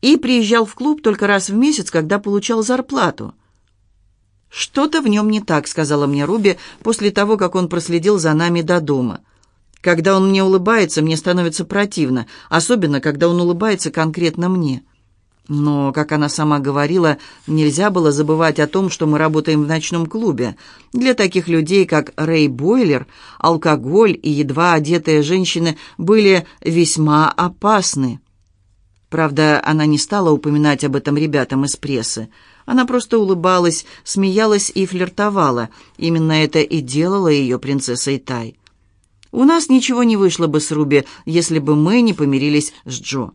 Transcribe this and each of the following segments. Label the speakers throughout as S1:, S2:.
S1: и приезжал в клуб только раз в месяц, когда получал зарплату. «Что-то в нем не так», — сказала мне Руби после того, как он проследил за нами до дома. «Когда он мне улыбается, мне становится противно, особенно, когда он улыбается конкретно мне». Но, как она сама говорила, нельзя было забывать о том, что мы работаем в ночном клубе. Для таких людей, как Рэй Бойлер, алкоголь и едва одетые женщины были весьма опасны. Правда, она не стала упоминать об этом ребятам из прессы. Она просто улыбалась, смеялась и флиртовала. Именно это и делало ее принцессой Тай. У нас ничего не вышло бы с Руби, если бы мы не помирились с Джо.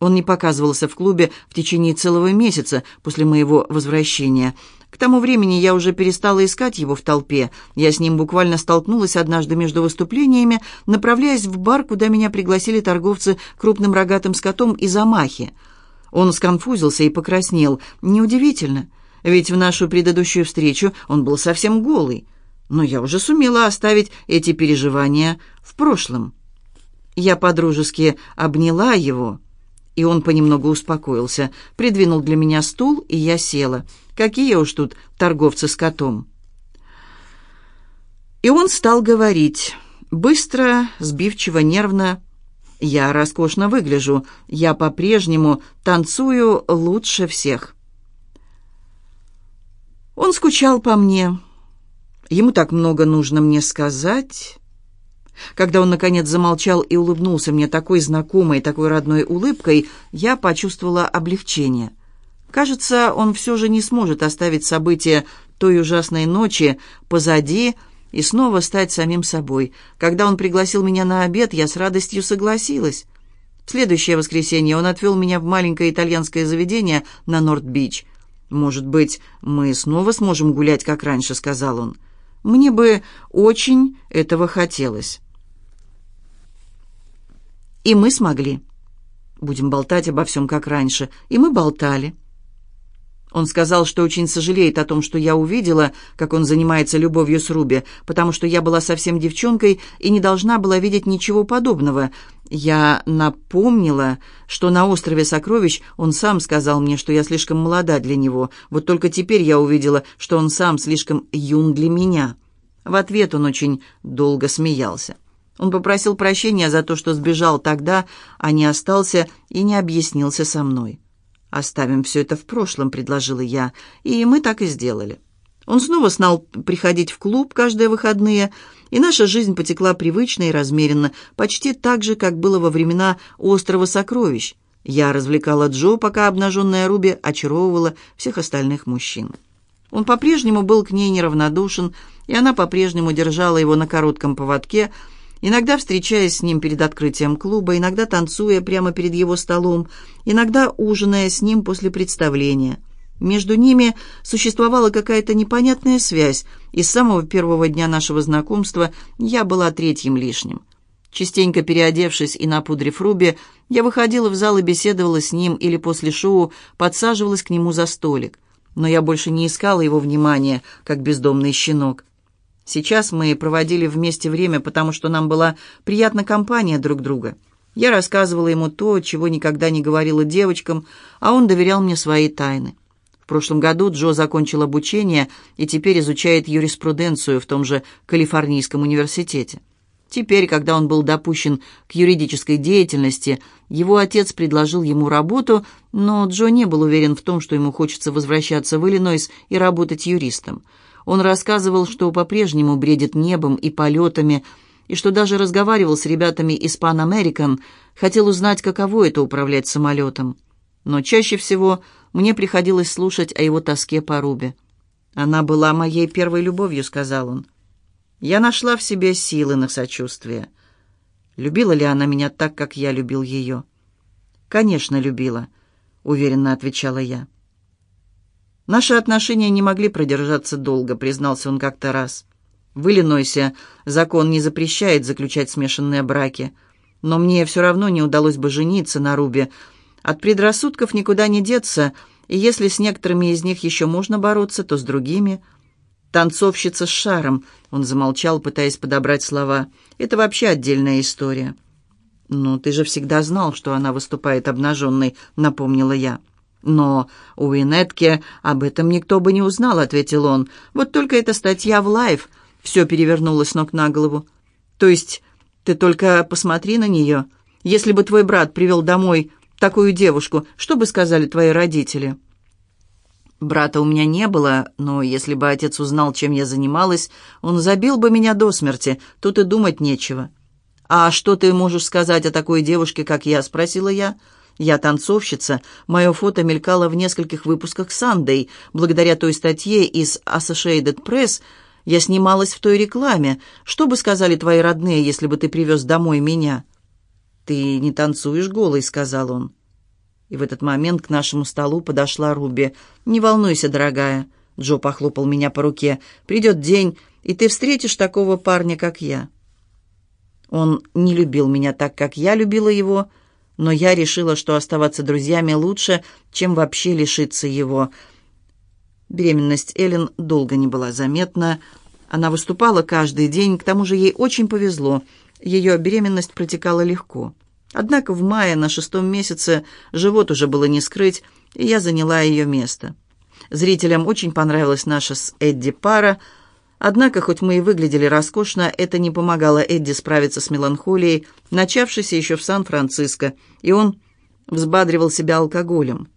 S1: Он не показывался в клубе в течение целого месяца после моего возвращения. К тому времени я уже перестала искать его в толпе. Я с ним буквально столкнулась однажды между выступлениями, направляясь в бар, куда меня пригласили торговцы крупным рогатым скотом из Амахи. Он сконфузился и покраснел. Неудивительно, ведь в нашу предыдущую встречу он был совсем голый. Но я уже сумела оставить эти переживания в прошлом. Я подружески обняла его и он понемногу успокоился, придвинул для меня стул, и я села. Какие уж тут торговцы с котом. И он стал говорить, быстро, сбивчиво, нервно. «Я роскошно выгляжу, я по-прежнему танцую лучше всех». Он скучал по мне. Ему так много нужно мне сказать. Когда он, наконец, замолчал и улыбнулся мне такой знакомой, такой родной улыбкой, я почувствовала облегчение. Кажется, он все же не сможет оставить события той ужасной ночи позади и снова стать самим собой. Когда он пригласил меня на обед, я с радостью согласилась. В следующее воскресенье он отвел меня в маленькое итальянское заведение на Норт-Бич. «Может быть, мы снова сможем гулять, как раньше», — сказал он. «Мне бы очень этого хотелось». И мы смогли. Будем болтать обо всем, как раньше. И мы болтали. Он сказал, что очень сожалеет о том, что я увидела, как он занимается любовью с Руби, потому что я была совсем девчонкой и не должна была видеть ничего подобного. Я напомнила, что на острове Сокровищ он сам сказал мне, что я слишком молода для него. Вот только теперь я увидела, что он сам слишком юн для меня. В ответ он очень долго смеялся. Он попросил прощения за то, что сбежал тогда, а не остался и не объяснился со мной. «Оставим все это в прошлом», — предложила я, и мы так и сделали. Он снова стал приходить в клуб каждые выходные, и наша жизнь потекла привычно и размеренно, почти так же, как было во времена «Острова сокровищ». Я развлекала Джо, пока обнаженная Руби очаровывала всех остальных мужчин. Он по-прежнему был к ней неравнодушен, и она по-прежнему держала его на коротком поводке — иногда встречаясь с ним перед открытием клуба, иногда танцуя прямо перед его столом, иногда ужиная с ним после представления. Между ними существовала какая-то непонятная связь, и с самого первого дня нашего знакомства я была третьим лишним. Частенько переодевшись и напудрив Руби, я выходила в зал и беседовала с ним или после шоу подсаживалась к нему за столик. Но я больше не искала его внимания, как бездомный щенок. Сейчас мы проводили вместе время, потому что нам была приятна компания друг друга. Я рассказывала ему то, чего никогда не говорила девочкам, а он доверял мне свои тайны. В прошлом году Джо закончил обучение и теперь изучает юриспруденцию в том же Калифорнийском университете. Теперь, когда он был допущен к юридической деятельности, его отец предложил ему работу, но Джо не был уверен в том, что ему хочется возвращаться в Иллинойс и работать юристом. Он рассказывал, что по-прежнему бредит небом и полетами, и что даже разговаривал с ребятами из Pan American, хотел узнать, каково это управлять самолетом. Но чаще всего мне приходилось слушать о его тоске по Рубе. «Она была моей первой любовью», — сказал он. Я нашла в себе силы на сочувствие. Любила ли она меня так, как я любил ее? «Конечно, любила», — уверенно отвечала я. Наши отношения не могли продержаться долго, признался он как-то раз. В закон не запрещает заключать смешанные браки, но мне все равно не удалось бы жениться на Рубе. От предрассудков никуда не деться, и если с некоторыми из них еще можно бороться, то с другими... «Танцовщица с шаром», — он замолчал, пытаясь подобрать слова. «Это вообще отдельная история». «Ну, ты же всегда знал, что она выступает обнаженной», — напомнила я. «Но у Инетки об этом никто бы не узнал», — ответил он. «Вот только эта статья в Life все перевернула с ног на голову. То есть ты только посмотри на нее. Если бы твой брат привел домой такую девушку, что бы сказали твои родители?» Брата у меня не было, но если бы отец узнал, чем я занималась, он забил бы меня до смерти, тут и думать нечего. «А что ты можешь сказать о такой девушке, как я?» — спросила. «Я танцовщица. Мое фото мелькало в нескольких выпусках «Сандей». Благодаря той статье из Associated Press я снималась в той рекламе. Что бы сказали твои родные, если бы ты привез домой меня?» «Ты не танцуешь голый», — сказал он. И в этот момент к нашему столу подошла Руби. «Не волнуйся, дорогая», — Джо похлопал меня по руке. «Придет день, и ты встретишь такого парня, как я». Он не любил меня так, как я любила его, но я решила, что оставаться друзьями лучше, чем вообще лишиться его. Беременность Эллен долго не была заметна. Она выступала каждый день, к тому же ей очень повезло. Ее беременность протекала легко. Однако в мае на шестом месяце живот уже было не скрыть, и я заняла ее место. Зрителям очень понравилась наша с Эдди пара – Однако, хоть мы и выглядели роскошно, это не помогало Эдди справиться с меланхолией, начавшейся еще в Сан-Франциско, и он взбадривал себя алкоголем.